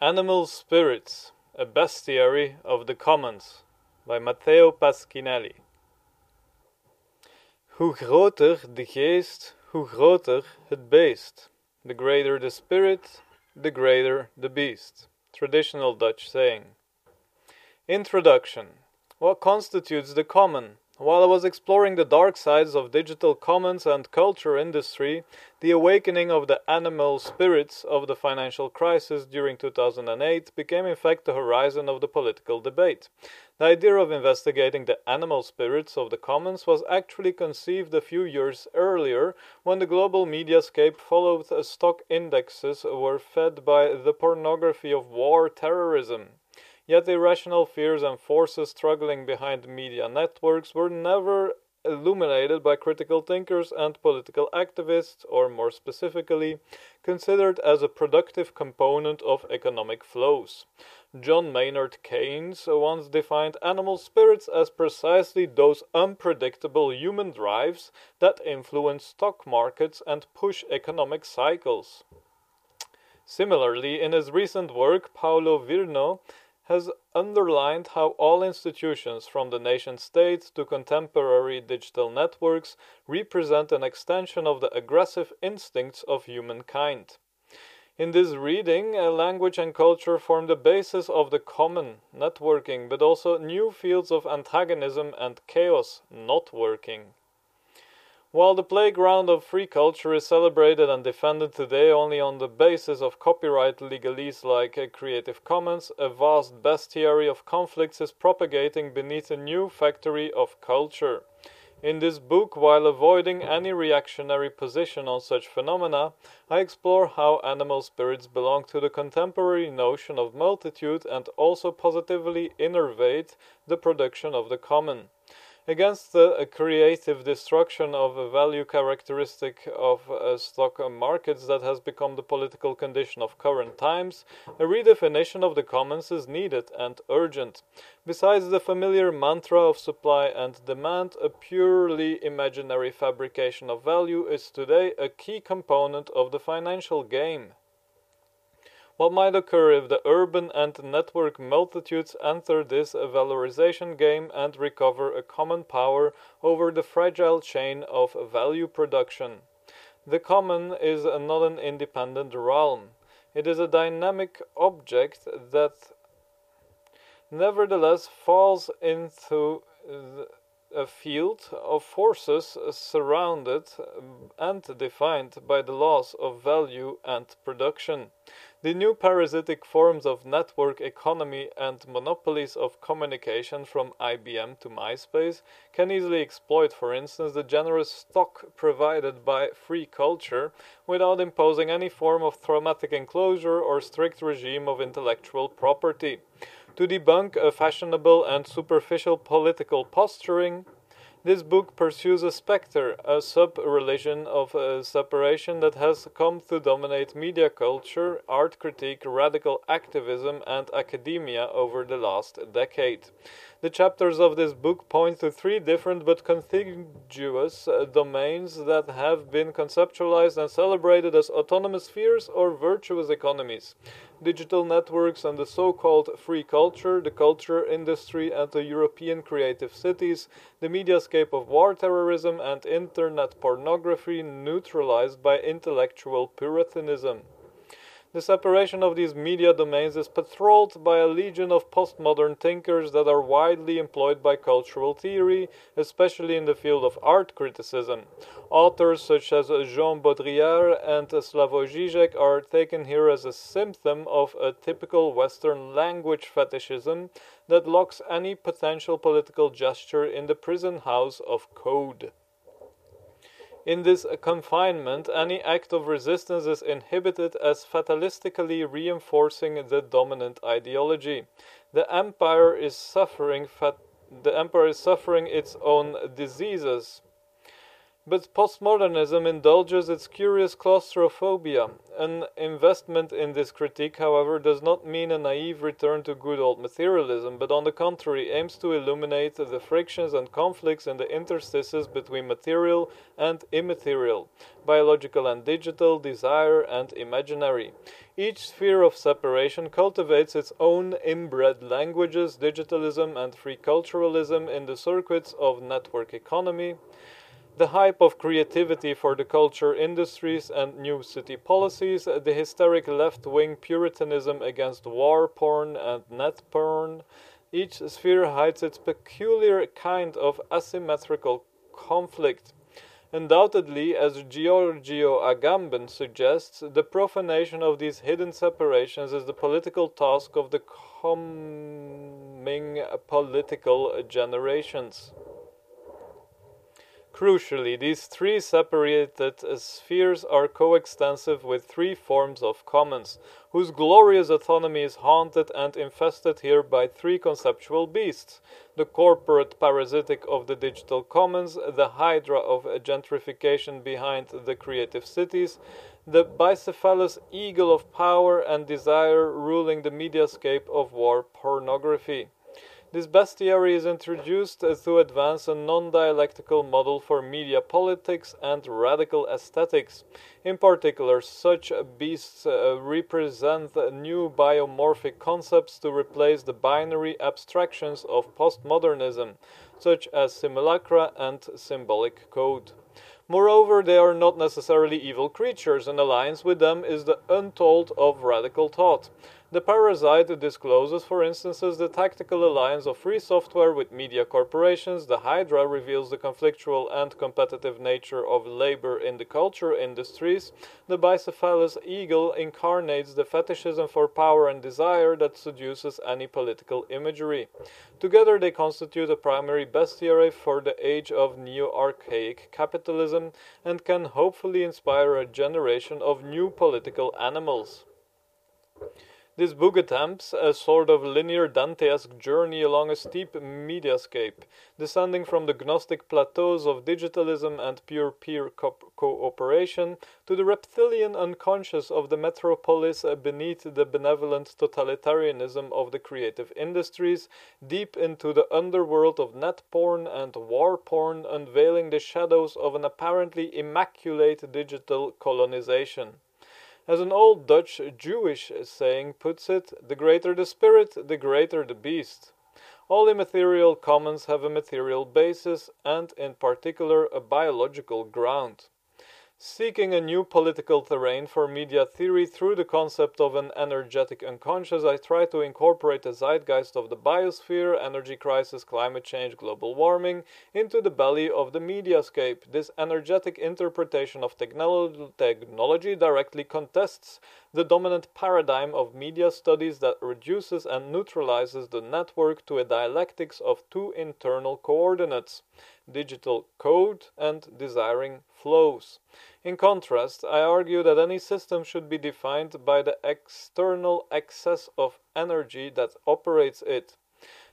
Animal Spirits, a Bestiary of the Commons by Matteo Pasquinelli. Hoe groter de geest, hoe groter het beest. The greater the spirit, the greater the beast. Traditional Dutch saying. Introduction What constitutes the common? While I was exploring the dark sides of digital commons and culture industry, the awakening of the animal spirits of the financial crisis during 2008 became in fact the horizon of the political debate. The idea of investigating the animal spirits of the commons was actually conceived a few years earlier when the global mediascape followed stock indexes were fed by the pornography of war terrorism. Yet the irrational fears and forces struggling behind media networks were never illuminated by critical thinkers and political activists, or more specifically, considered as a productive component of economic flows. John Maynard Keynes once defined animal spirits as precisely those unpredictable human drives that influence stock markets and push economic cycles. Similarly, in his recent work, Paolo Virno has underlined how all institutions, from the nation state to contemporary digital networks, represent an extension of the aggressive instincts of humankind. In this reading, language and culture form the basis of the common networking, but also new fields of antagonism and chaos not working. While the playground of free culture is celebrated and defended today only on the basis of copyright legalese like Creative Commons, a vast bestiary of conflicts is propagating beneath a new factory of culture. In this book, while avoiding any reactionary position on such phenomena, I explore how animal spirits belong to the contemporary notion of multitude and also positively innervate the production of the common against the creative destruction of a value characteristic of uh, stock markets that has become the political condition of current times, a redefinition of the commons is needed and urgent. Besides the familiar mantra of supply and demand, a purely imaginary fabrication of value is today a key component of the financial game. What might occur if the urban and network multitudes enter this valorization game and recover a common power over the fragile chain of value production? The common is not an independent realm. It is a dynamic object that nevertheless falls into a field of forces surrounded um, and defined by the laws of value and production. The new parasitic forms of network economy and monopolies of communication from IBM to MySpace can easily exploit, for instance, the generous stock provided by free culture without imposing any form of traumatic enclosure or strict regime of intellectual property. To debunk a fashionable and superficial political posturing, this book pursues a specter, a sub religion of uh, separation that has come to dominate media culture, art critique, radical activism, and academia over the last decade. The chapters of this book point to three different but contiguous uh, domains that have been conceptualized and celebrated as autonomous spheres or virtuous economies digital networks and the so called free culture, the culture industry, and the European creative cities, the mediascape of war terrorism, and internet pornography neutralized by intellectual puritanism. The separation of these media domains is patrolled by a legion of postmodern thinkers that are widely employed by cultural theory, especially in the field of art criticism. Authors such as Jean Baudrillard and Slavoj Žižek are taken here as a symptom of a typical Western language fetishism that locks any potential political gesture in the prison house of code. In this confinement, any act of resistance is inhibited as fatalistically reinforcing the dominant ideology. The empire is suffering the empire is suffering its own diseases. But postmodernism indulges its curious claustrophobia. An investment in this critique, however, does not mean a naive return to good old materialism, but on the contrary aims to illuminate the frictions and conflicts in the interstices between material and immaterial, biological and digital, desire and imaginary. Each sphere of separation cultivates its own inbred languages, digitalism, and free culturalism in the circuits of network economy. The hype of creativity for the culture industries and new city policies, the hysteric left wing puritanism against war porn and net porn. Each sphere hides its peculiar kind of asymmetrical conflict. Undoubtedly, as Giorgio Agamben suggests, the profanation of these hidden separations is the political task of the coming political generations. Crucially, these three separated spheres are coextensive with three forms of commons, whose glorious autonomy is haunted and infested here by three conceptual beasts the corporate parasitic of the digital commons, the hydra of gentrification behind the creative cities, the bicephalous eagle of power and desire ruling the mediascape of war pornography. This bestiary is introduced to advance a non-dialectical model for media politics and radical aesthetics. In particular, such beasts uh, represent new biomorphic concepts to replace the binary abstractions of postmodernism, such as simulacra and symbolic code. Moreover, they are not necessarily evil creatures, and alliance with them is the untold of radical thought. The parasite discloses, for instance, the tactical alliance of free software with media corporations. The Hydra reveals the conflictual and competitive nature of labor in the culture industries. The bicephalous eagle incarnates the fetishism for power and desire that seduces any political imagery. Together, they constitute a primary bestiary for the age of neo archaic capitalism and can hopefully inspire a generation of new political animals. This book attempts a sort of linear Dantesque journey along a steep mediascape, descending from the Gnostic plateaus of digitalism and pure peer co- cooperation to the reptilian unconscious of the metropolis beneath the benevolent totalitarianism of the creative industries, deep into the underworld of net porn and war porn, unveiling the shadows of an apparently immaculate digital colonization. As an old Dutch Jewish saying puts it, the greater the spirit, the greater the beast. All immaterial commons have a material basis and, in particular, a biological ground. Seeking a new political terrain for media theory through the concept of an energetic unconscious, I try to incorporate the zeitgeist of the biosphere, energy crisis, climate change, global warming into the belly of the mediascape. This energetic interpretation of technolo- technology directly contests the dominant paradigm of media studies that reduces and neutralizes the network to a dialectics of two internal coordinates digital code and desiring flows. In contrast, I argue that any system should be defined by the external excess of energy that operates it.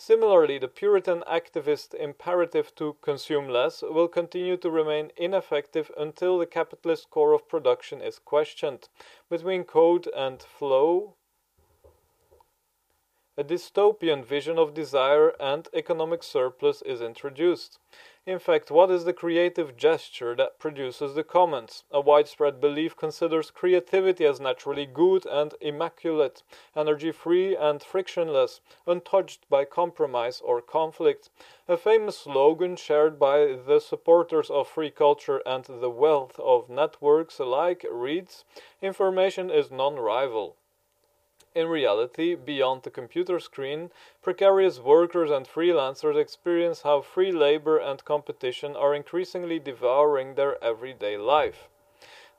Similarly, the Puritan activist imperative to consume less will continue to remain ineffective until the capitalist core of production is questioned. Between code and flow, a dystopian vision of desire and economic surplus is introduced. In fact, what is the creative gesture that produces the commons? A widespread belief considers creativity as naturally good and immaculate, energy free and frictionless, untouched by compromise or conflict. A famous slogan shared by the supporters of free culture and the wealth of networks alike reads Information is non rival. In reality, beyond the computer screen, precarious workers and freelancers experience how free labor and competition are increasingly devouring their everyday life.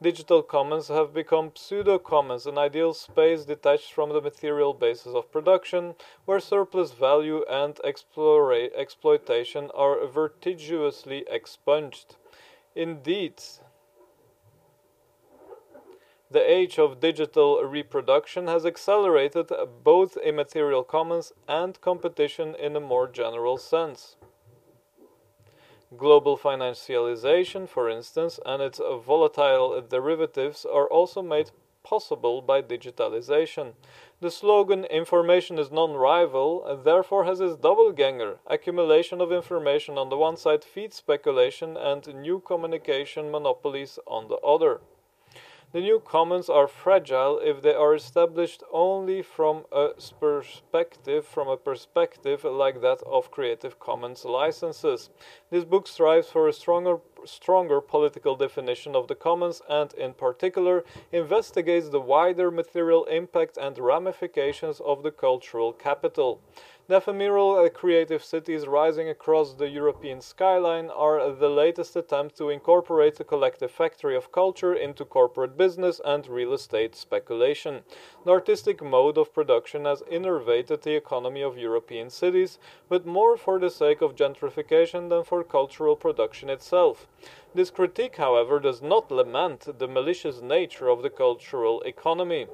Digital commons have become pseudo commons, an ideal space detached from the material basis of production, where surplus value and exploitation are vertiginously expunged. Indeed, the age of digital reproduction has accelerated both immaterial commons and competition in a more general sense. Global financialization, for instance, and its volatile derivatives are also made possible by digitalization. The slogan information is non-rival therefore has its double ganger. Accumulation of information on the one side feeds speculation and new communication monopolies on the other. The new commons are fragile if they are established only from a perspective from a perspective like that of Creative Commons licenses. This book strives for a stronger stronger political definition of the commons and in particular investigates the wider material impact and ramifications of the cultural capital. The ephemeral uh, creative cities rising across the European skyline are the latest attempt to incorporate the collective factory of culture into corporate business and real estate speculation. The artistic mode of production has innervated the economy of European cities, but more for the sake of gentrification than for cultural production itself. This critique, however, does not lament the malicious nature of the cultural economy.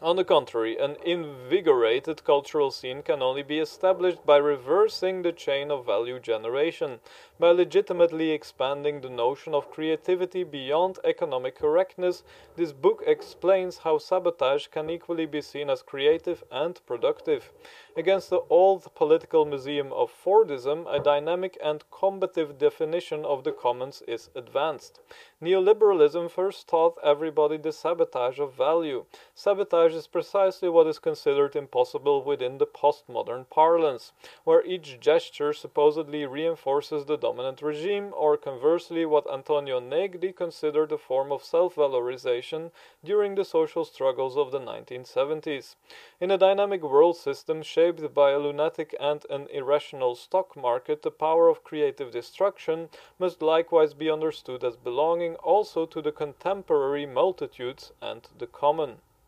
On the contrary, an invigorated cultural scene can only be established by reversing the chain of value generation, by legitimately expanding the notion of creativity beyond economic correctness. This book explains how sabotage can equally be seen as creative and productive. Against the old political museum of Fordism, a dynamic and combative definition of the commons is advanced. Neoliberalism first taught everybody the sabotage of value. Sabotage is precisely what is considered impossible within the postmodern parlance, where each gesture supposedly reinforces the dominant regime, or conversely, what Antonio Negri considered a form of self valorization during the social struggles of the 1970s. In a dynamic world system shaped by a lunatic and an irrational stock market, the power of creative destruction must likewise be understood as belonging also to the contemporary multitudes and the common.